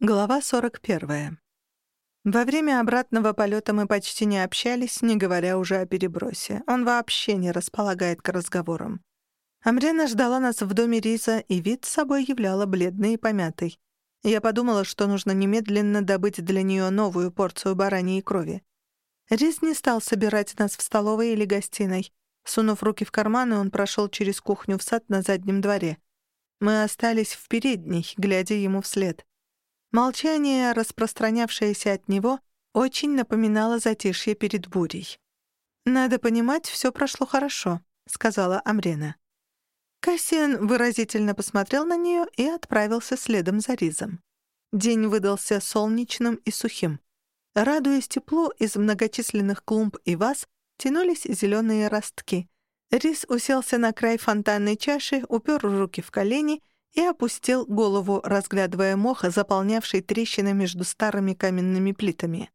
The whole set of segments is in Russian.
Глава 41. Во время обратного полета мы почти не общались, не говоря уже о перебросе. Он вообще не располагает к разговорам. Амрена ждала нас в доме Риза, и вид с собой являла бледный и помятый. Я подумала, что нужно немедленно добыть для нее новую порцию бараньей крови. Риз не стал собирать нас в столовой или гостиной. Сунув руки в карманы, он прошел через кухню в сад на заднем дворе. Мы остались в передней, глядя ему вслед. Молчание, распространявшееся от него, очень напоминало затишье перед бурей. «Надо понимать, все прошло хорошо», — сказала Амрена. Кассиан выразительно посмотрел на нее и отправился следом за Ризом. День выдался солнечным и сухим. Радуясь теплу, из многочисленных клумб и ваз тянулись зеленые ростки. Риз уселся на край фонтанной чаши, упер руки в колени — и опустил голову, разглядывая мох, заполнявший трещины между старыми каменными плитами.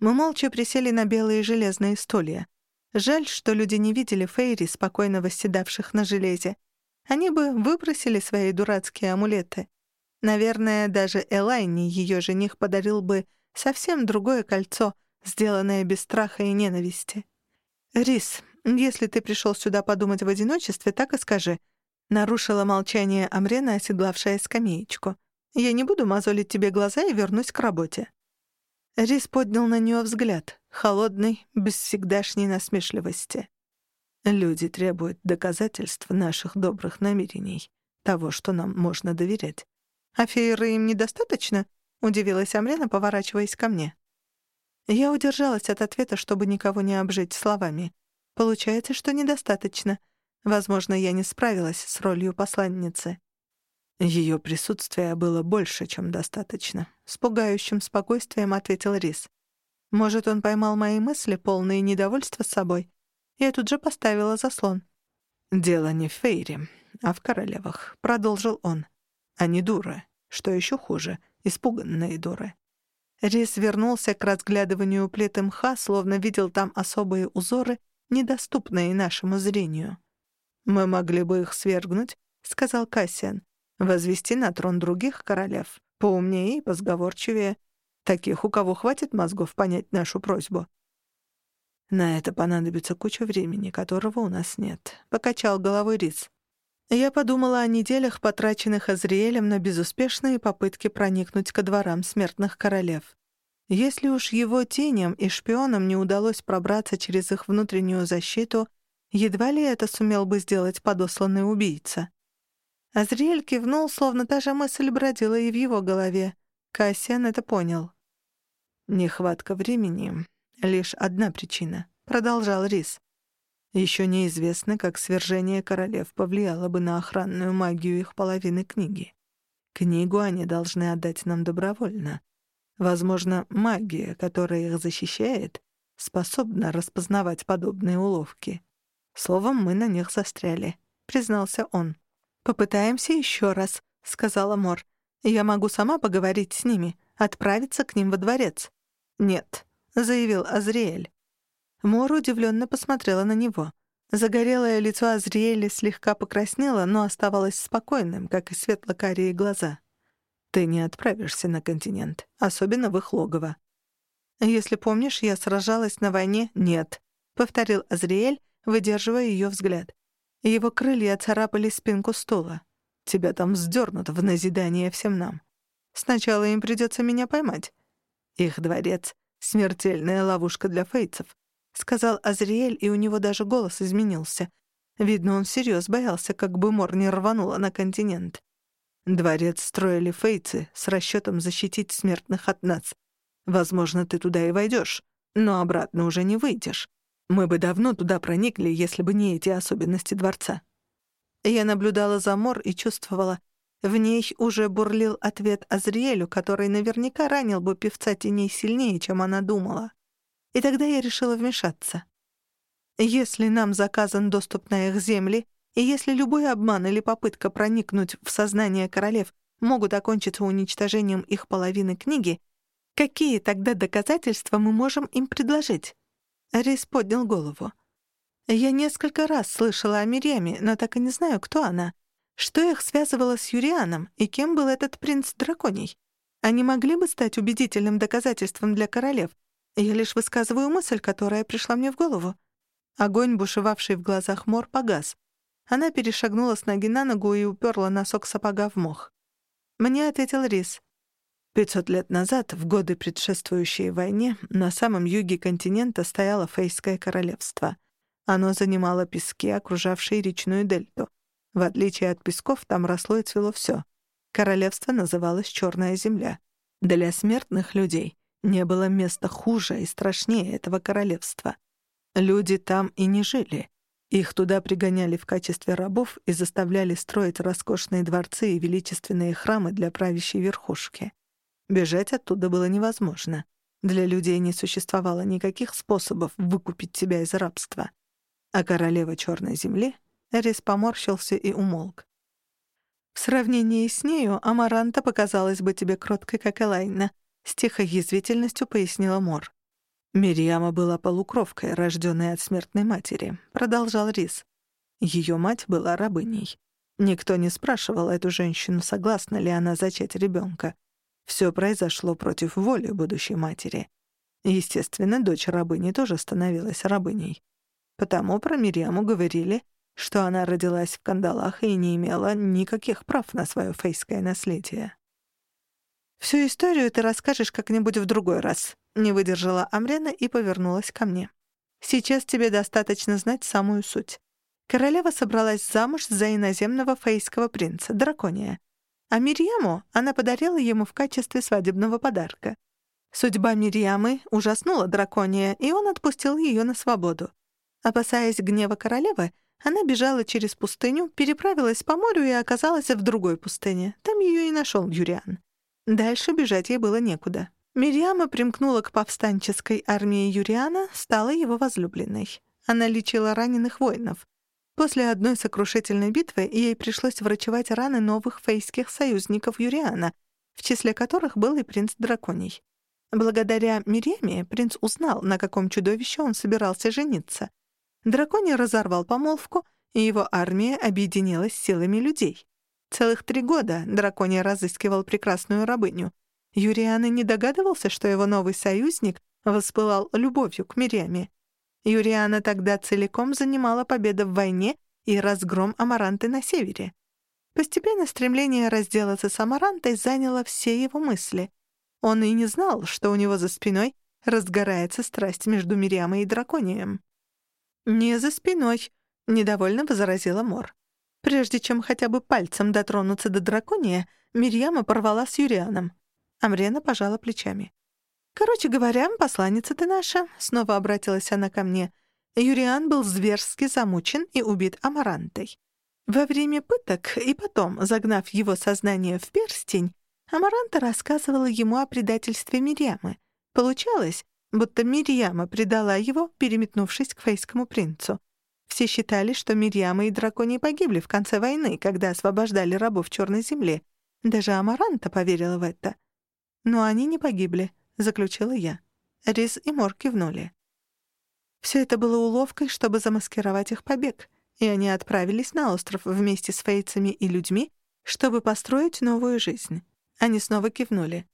Мы молча присели на белые железные стулья. Жаль, что люди не видели Фейри, спокойно восседавших на железе. Они бы выбросили свои дурацкие амулеты. Наверное, даже Элайни, ее жених, подарил бы совсем другое кольцо, сделанное без страха и ненависти. «Рис, если ты пришел сюда подумать в одиночестве, так и скажи», Нарушила молчание Амрена, оседлавшая скамеечку. «Я не буду мозолить тебе глаза и вернусь к работе». Рис поднял на нее взгляд, холодный, без всегдашней насмешливости. «Люди требуют доказательств наших добрых намерений, того, что нам можно доверять. А фееры им недостаточно?» — удивилась Амрена, поворачиваясь ко мне. Я удержалась от ответа, чтобы никого не обжить словами. «Получается, что недостаточно. Возможно, я не справилась с ролью посланницы. Ее присутствие было больше, чем достаточно. С пугающим спокойствием ответил Рис. Может, он поймал мои мысли, полные недовольства собой? Я тут же поставила заслон. «Дело не в Фейре, а в королевах», — продолжил он. «Они дуры. Что еще хуже, испуганные дуры». Рис вернулся к разглядыванию плиты мха, словно видел там особые узоры, недоступные нашему зрению. «Мы могли бы их свергнуть», — сказал Кассиан, «возвести на трон других королев, поумнее и позговорчивее, таких, у кого хватит мозгов понять нашу просьбу». «На это понадобится куча времени, которого у нас нет», — покачал головой Рис. Я подумала о неделях, потраченных Азриэлем на безуспешные попытки проникнуть ко дворам смертных королев. Если уж его теням и шпионам не удалось пробраться через их внутреннюю защиту, Едва ли это сумел бы сделать подосланный убийца. Азриэль кивнул, словно та же мысль бродила и в его голове. Кассиан это понял. «Нехватка времени — лишь одна причина», — продолжал Рис. Еще неизвестно, как свержение королев повлияло бы на охранную магию их половины книги. Книгу они должны отдать нам добровольно. Возможно, магия, которая их защищает, способна распознавать подобные уловки. Словом, мы на них застряли», — признался он. «Попытаемся еще раз», — сказала Мор. «Я могу сама поговорить с ними, отправиться к ним во дворец». «Нет», — заявил Азриэль. Мор удивленно посмотрела на него. Загорелое лицо Азриэля слегка покраснело, но оставалось спокойным, как и светло-карие глаза. «Ты не отправишься на континент, особенно в их логово». «Если помнишь, я сражалась на войне?» «Нет», — повторил Азриэль, выдерживая ее взгляд. Его крылья царапали спинку стула. «Тебя там вздернут в назидание всем нам. Сначала им придется меня поймать. Их дворец — смертельная ловушка для фейцев», — сказал Азриэль, и у него даже голос изменился. Видно, он всерьез боялся, как бы Мор не рванула на континент. Дворец строили фейцы с расчетом защитить смертных от нас. Возможно, ты туда и войдешь, но обратно уже не выйдешь. Мы бы давно туда проникли, если бы не эти особенности дворца. Я наблюдала за Мор и чувствовала, в ней уже бурлил ответ Азриэлю, который наверняка ранил бы певца теней сильнее, чем она думала. И тогда я решила вмешаться. Если нам заказан доступ на их земли, и если любой обман или попытка проникнуть в сознание королев могут окончиться уничтожением их половины книги, какие тогда доказательства мы им им предложить? Рис поднял голову. «Я несколько раз слышала о Миреме, но так и не знаю, кто она. Что их связывало с Юрианом, и кем был этот принц драконий? Они могли бы стать убедительным доказательством для королев. Я лишь высказываю мысль, которая пришла мне в голову. Огонь, бушевавший в глазах Мор, погас. Она перешагнула с ноги на ногу и уперла носок сапога в мох. Мне ответил Рис. Пятьсот лет назад, в годы, предшествующие войне, на самом юге континента стояло Фейское королевство. Оно занимало пески, окружавшие речную дельту. В отличие от песков, там росло и цвело все. Королевство называлось Черная земля. Для смертных людей не было места хуже и страшнее этого королевства. Люди там и не жили. Их туда пригоняли в качестве рабов и заставляли строить роскошные дворцы и величественные храмы для правящей верхушки. Бежать оттуда было невозможно. Для людей не существовало никаких способов выкупить себя из рабства. А королева Черной земли Эрис поморщился и умолк. «В сравнении с нею Амаранта показалась бы тебе кроткой, как Элайна», — с тихой язвительностью пояснила Мор. «Мирьяма была полукровкой, рожденной от смертной матери», — продолжал Рис. Ее мать была рабыней. Никто не спрашивал эту женщину, согласна ли она зачать ребенка. Все произошло против воли будущей матери. Естественно, дочь рабыни тоже становилась рабыней. Потому про Мириаму говорили, что она родилась в кандалах и не имела никаких прав на свое фейское наследие. «Всю историю ты расскажешь как-нибудь в другой раз», — не выдержала Амрена и повернулась ко мне. «Сейчас тебе достаточно знать самую суть. Королева собралась замуж за иноземного фейского принца, дракония. А Мирьяму она подарила ему в качестве свадебного подарка. Судьба Мирьямы ужаснула дракония, и он отпустил ее на свободу. Опасаясь гнева королевы, она бежала через пустыню, переправилась по морю и оказалась в другой пустыне. Там ее и нашел Юриан. Дальше бежать ей было некуда. Мирьяма примкнула к повстанческой армии Юриана, стала его возлюбленной. Она лечила раненых воинов. После одной сокрушительной битвы ей пришлось врачевать раны новых фейских союзников Юриана, в числе которых был и принц Драконий. Благодаря Миреме принц узнал, на каком чудовище он собирался жениться. Драконий разорвал помолвку, и его армия объединилась силами людей. Целых три года Драконий разыскивал прекрасную рабыню. Юриан и не догадывался, что его новый союзник воспылал любовью к Миреме. Юриана тогда целиком занимала победа в войне и разгром Амаранты на севере. Постепенно стремление разделаться с Амарантой заняло все его мысли. Он и не знал, что у него за спиной разгорается страсть между Мириамой и Драконием. «Не за спиной», — недовольно возразила Мор. Прежде чем хотя бы пальцем дотронуться до дракония, Мирьяма порвала с Юрианом. Амрена пожала плечами. «Короче говоря, посланница ты наша», — снова обратилась она ко мне. Юриан был зверски замучен и убит Амарантой. Во время пыток и потом, загнав его сознание в перстень, Амаранта рассказывала ему о предательстве Мирьямы. Получалось, будто Мирьяма предала его, переметнувшись к фейскому принцу. Все считали, что Мирьяма и дракони погибли в конце войны, когда освобождали рабов Черной земли. Даже Амаранта поверила в это. Но они не погибли. — заключила я. Рис и Мор кивнули. Все это было уловкой, чтобы замаскировать их побег, и они отправились на остров вместе с фейцами и людьми, чтобы построить новую жизнь. Они снова кивнули.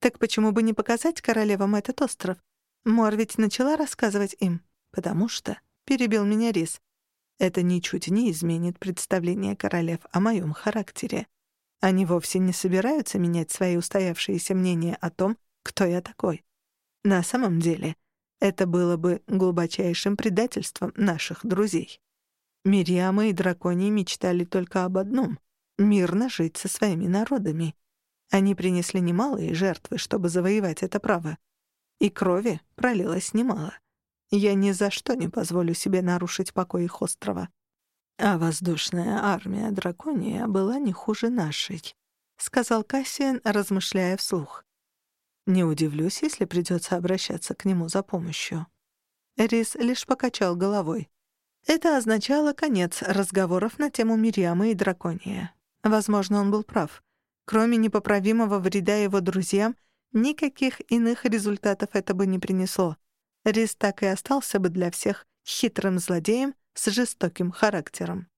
Так почему бы не показать королевам этот остров? Мор ведь начала рассказывать им. Потому что, — перебил меня Рис, — это ничуть не изменит представление королев о моем характере. Они вовсе не собираются менять свои устоявшиеся мнения о том, кто я такой. На самом деле, это было бы глубочайшим предательством наших друзей. Мирьяма и дракони мечтали только об одном — мирно жить со своими народами. Они принесли немалые жертвы, чтобы завоевать это право. И крови пролилось немало. Я ни за что не позволю себе нарушить покой их острова. А воздушная армия дракония была не хуже нашей, — сказал Кассиан, размышляя вслух. Не удивлюсь, если придется обращаться к нему за помощью. Рис лишь покачал головой. Это означало конец разговоров на тему Мирьямы и дракония. Возможно, он был прав. Кроме непоправимого вреда его друзьям, никаких иных результатов это бы не принесло. Рис так и остался бы для всех хитрым злодеем с жестоким характером.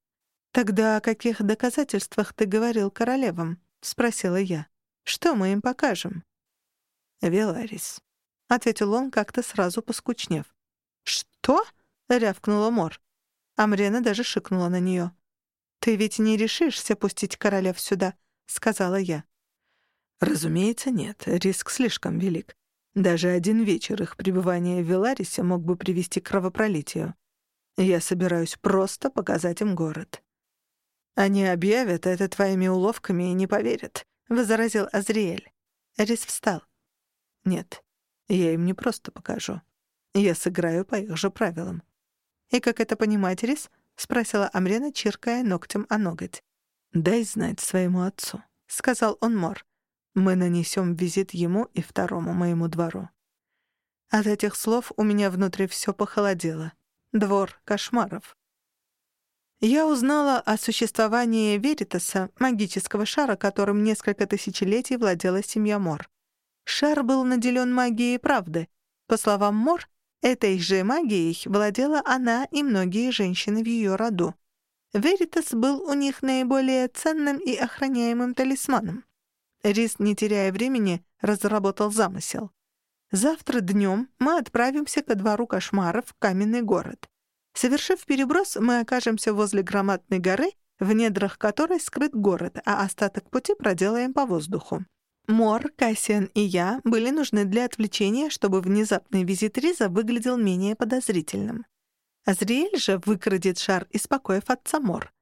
«Тогда о каких доказательствах ты говорил королевам?» — спросила я. Что мы им покажем?» «Веларис», — ответил он, как-то сразу поскучнев. «Что?» — рявкнула Мор. Амрена даже шикнула на нее. «Ты ведь не решишься пустить королев сюда», — сказала я. «Разумеется, нет. Риск слишком велик. Даже один вечер их пребывания в Веларисе мог бы привести к кровопролитию. Я собираюсь просто показать им город». «Они объявят это твоими уловками и не поверят», — возразил Азриэль. Рис встал. «Нет, я им не просто покажу. Я сыграю по их же правилам». «И как это понимать, Рис?» — спросила Амрена, чиркая ногтем о ноготь. «Дай знать своему отцу», — сказал он Мор. «Мы нанесем визит ему и второму моему двору». От этих слов у меня внутри все похолодело. Двор кошмаров. Я узнала о существовании Веритаса, магического шара, которым несколько тысячелетий владела семья Мор. Шар был наделен магией правды. По словам Мор, этой же магией владела она и многие женщины в ее роду. Веритас был у них наиболее ценным и охраняемым талисманом. Рис, не теряя времени, разработал замысел. Завтра днем мы отправимся ко двору кошмаров в каменный город. Совершив переброс, мы окажемся возле громадной горы, в недрах которой скрыт город, а остаток пути проделаем по воздуху. Мор, Кассиан и я были нужны для отвлечения, чтобы внезапный визит Риза выглядел менее подозрительным. Азриэль же выкрадет шар из покоев отца Мор.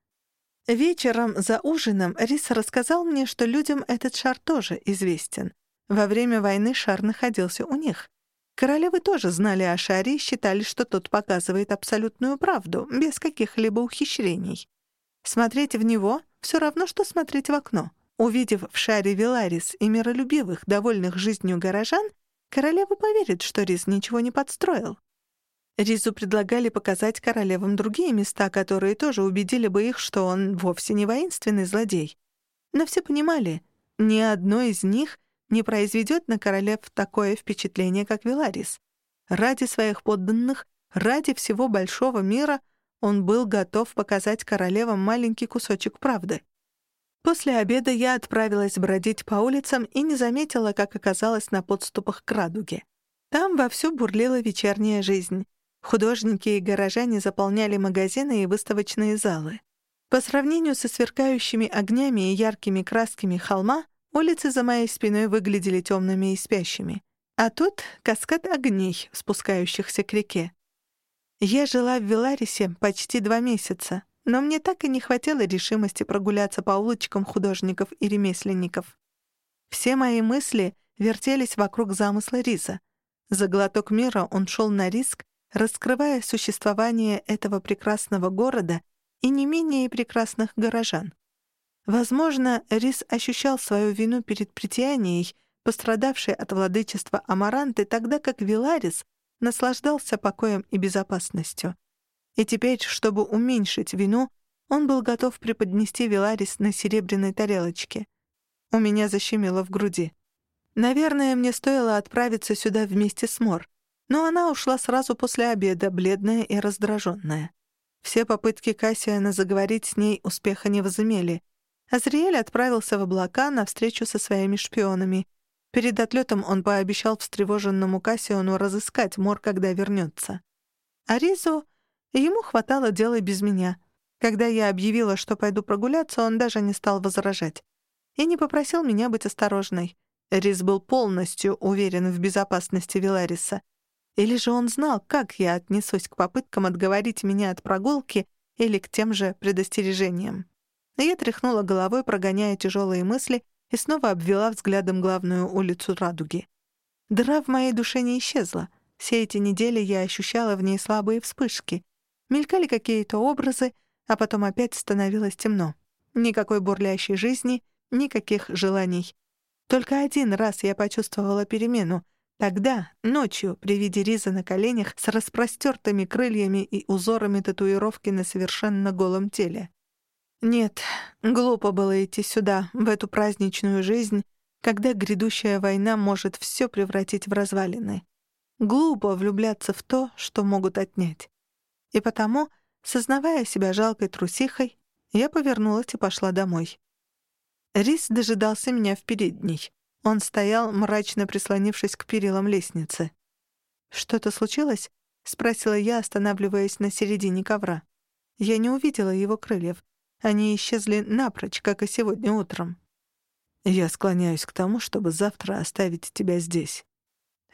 Вечером за ужином Рис рассказал мне, что людям этот шар тоже известен. Во время войны шар находился у них. Королевы тоже знали о шаре и считали, что тот показывает абсолютную правду, без каких-либо ухищрений. Смотреть в него — все равно, что смотреть в окно — Увидев в шаре Виларис и миролюбивых, довольных жизнью горожан, королева поверит, что Риз ничего не подстроил. Ризу предлагали показать королевам другие места, которые тоже убедили бы их, что он вовсе не воинственный злодей. Но все понимали, ни одно из них не произведет на королев такое впечатление, как Виларис. Ради своих подданных, ради всего большого мира он был готов показать королевам маленький кусочек правды. После обеда я отправилась бродить по улицам и не заметила, как оказалась на подступах к радуге. Там вовсю бурлила вечерняя жизнь. Художники и горожане заполняли магазины и выставочные залы. По сравнению со сверкающими огнями и яркими красками холма, улицы за моей спиной выглядели темными и спящими. А тут каскад огней, спускающихся к реке. Я жила в Веларисе почти два месяца, но мне так и не хватило решимости прогуляться по улочкам художников и ремесленников. Все мои мысли вертелись вокруг замысла Риза. За глоток мира он шел на риск, раскрывая существование этого прекрасного города и не менее прекрасных горожан. Возможно, Рис ощущал свою вину перед притянией, пострадавшей от владычества Амаранты, тогда как Виларис наслаждался покоем и безопасностью — и теперь, чтобы уменьшить вину, он был готов преподнести Виларис на серебряной тарелочке. У меня защемило в груди. Наверное, мне стоило отправиться сюда вместе с Мор, но она ушла сразу после обеда, бледная и раздраженная. Все попытки Кассиана заговорить с ней успеха не возымели. Азриэль отправился в облака на встречу со своими шпионами. Перед отлетом он пообещал встревоженному Кассиону разыскать Мор, когда вернется. Аризу Ему хватало дела без меня. Когда я объявила, что пойду прогуляться, он даже не стал возражать. И не попросил меня быть осторожной. Рис был полностью уверен в безопасности Вилариса. Или же он знал, как я отнесусь к попыткам отговорить меня от прогулки или к тем же предостережениям. Я тряхнула головой, прогоняя тяжелые мысли, и снова обвела взглядом главную улицу Радуги. Дыра в моей душе не исчезла. Все эти недели я ощущала в ней слабые вспышки. Мелькали какие-то образы, а потом опять становилось темно. Никакой бурлящей жизни, никаких желаний. Только один раз я почувствовала перемену. Тогда, ночью, при виде Риза на коленях с распростертыми крыльями и узорами татуировки на совершенно голом теле. Нет, глупо было идти сюда, в эту праздничную жизнь, когда грядущая война может все превратить в развалины. Глупо влюбляться в то, что могут отнять. И потому, сознавая себя жалкой трусихой, я повернулась и пошла домой. Рис дожидался меня в передней. Он стоял, мрачно прислонившись к перилам лестницы. «Что-то случилось?» — спросила я, останавливаясь на середине ковра. Я не увидела его крыльев. Они исчезли напрочь, как и сегодня утром. «Я склоняюсь к тому, чтобы завтра оставить тебя здесь».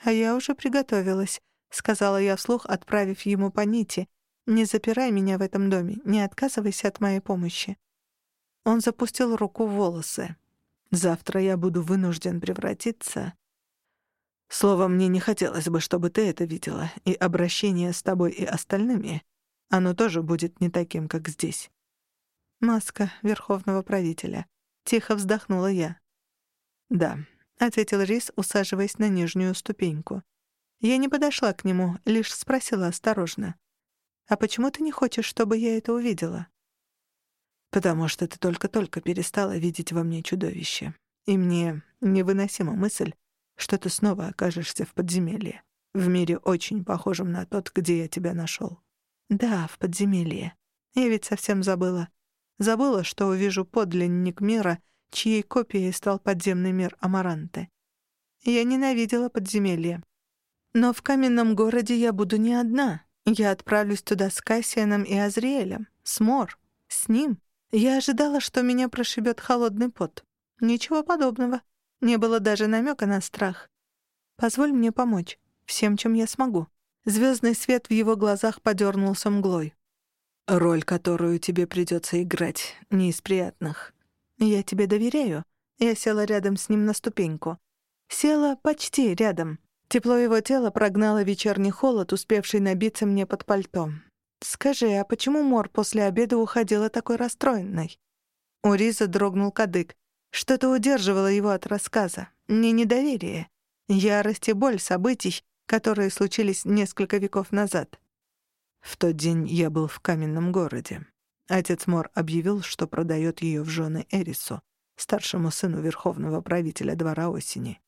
«А я уже приготовилась», — сказала я вслух, отправив ему по нити. «Не запирай меня в этом доме, не отказывайся от моей помощи». Он запустил руку в волосы. «Завтра я буду вынужден превратиться...» Словом, мне не хотелось бы, чтобы ты это видела, и обращение с тобой и остальными, оно тоже будет не таким, как здесь. Маска верховного правителя. Тихо вздохнула я. Да, ответил Рис, усаживаясь на нижнюю ступеньку. Я не подошла к нему, лишь спросила осторожно. «А почему ты не хочешь, чтобы я это увидела?» «Потому что ты только-только перестала видеть во мне чудовище. И мне невыносима мысль, что ты снова окажешься в подземелье, в мире очень похожем на тот, где я тебя нашел. Да, в подземелье. Я ведь совсем забыла. Забыла, что увижу подлинник мира, чьей копией стал подземный мир Амаранты. Я ненавидела подземелье. Но в каменном городе я буду не одна. Я отправлюсь туда с Кассианом и Азриэлем, с Мор, с ним. Я ожидала, что меня прошибет холодный пот. Ничего подобного. Не было даже намека на страх. «Позволь мне помочь. Всем, чем я смогу». Звездный свет в его глазах подернулся мглой. «Роль, которую тебе придется играть, не из приятных. Я тебе доверяю». Я села рядом с ним на ступеньку. Села почти рядом. Тепло его тела прогнало вечерний холод, успевший набиться мне под пальто. «Скажи, а почему Мор после обеда уходила такой расстроенной?» У Риза дрогнул кадык. Что-то удерживало его от рассказа. Не недоверие. Ярость и боль событий, которые случились несколько веков назад. В тот день я был в каменном городе. Отец Мор объявил, что продает ее в жены Эрису, старшему сыну верховного правителя двора осени.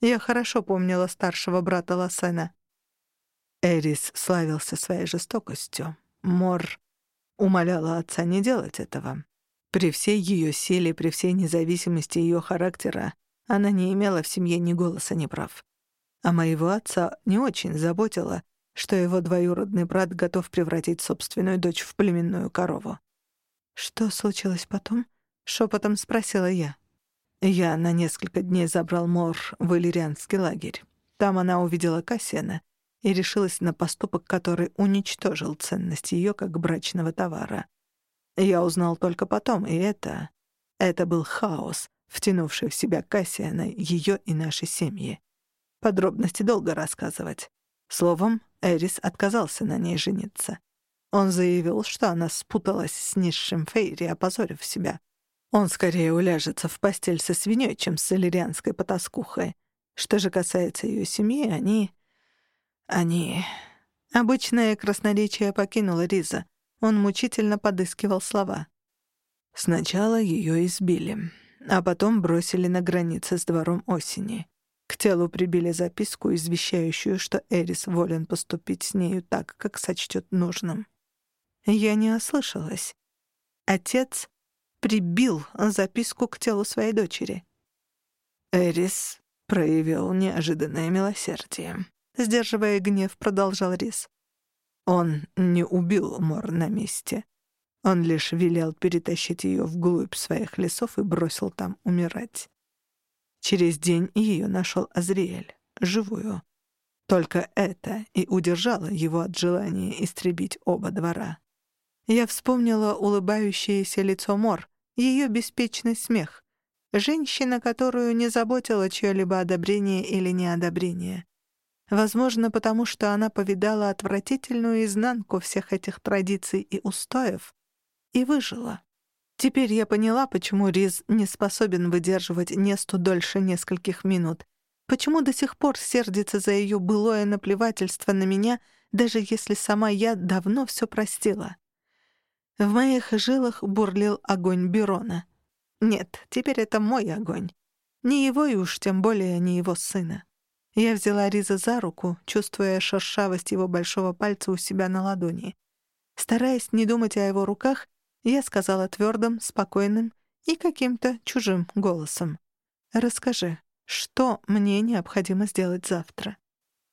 Я хорошо помнила старшего брата Лассена. Эрис славился своей жестокостью. Мор умоляла отца не делать этого. При всей ее силе, при всей независимости ее характера, она не имела в семье ни голоса, ни прав. А моего отца не очень заботило, что его двоюродный брат готов превратить собственную дочь в племенную корову. «Что случилось потом?» — шепотом спросила я. Я на несколько дней забрал Мор в иллирианский лагерь. Там она увидела Кассиана и решилась на поступок, который уничтожил ценность ее как брачного товара. Я узнал только потом, и это... Это был хаос, втянувший в себя Кассиана, ее и наши семьи. Подробности долго рассказывать. Словом, Эрис отказался на ней жениться. Он заявил, что она спуталась с низшим Фейри, опозорив себя. Он скорее уляжется в постель со свиньей, чем с солерианской потаскухой. Что же касается ее семьи, они... Они... Обычное красноречие покинуло Риза — он мучительно подыскивал слова. Сначала ее избили, а потом бросили на границе с двором осени. К телу прибили записку, извещающую, что Эрис волен поступить с нею так, как сочтет нужным. Я не ослышалась. Отец прибил записку к телу своей дочери. Эрис проявил неожиданное милосердие. Сдерживая гнев, продолжал Рис. Он не убил Мор на месте. Он лишь велел перетащить ее вглубь своих лесов и бросил там умирать. Через день ее нашел Азриэль, живую. Только это и удержало его от желания истребить оба двора. Я вспомнила улыбающееся лицо Мор, ее беспечный смех. Женщина, которую не заботило чье-либо одобрение или неодобрение. Возможно, потому что она повидала отвратительную изнанку всех этих традиций и устоев и выжила. Теперь я поняла, почему Риз не способен выдерживать Несту дольше нескольких минут. Почему до сих пор сердится за ее былое наплевательство на меня, даже если сама я давно все простила. В моих жилах бурлил огонь Бюрона. Нет, теперь это мой огонь. Не его и уж тем более не его сына. Я взяла Риза за руку, чувствуя шершавость его большого пальца у себя на ладони. Стараясь не думать о его руках, я сказала твердым, спокойным и каким-то чужим голосом. «Расскажи, что мне необходимо сделать завтра?»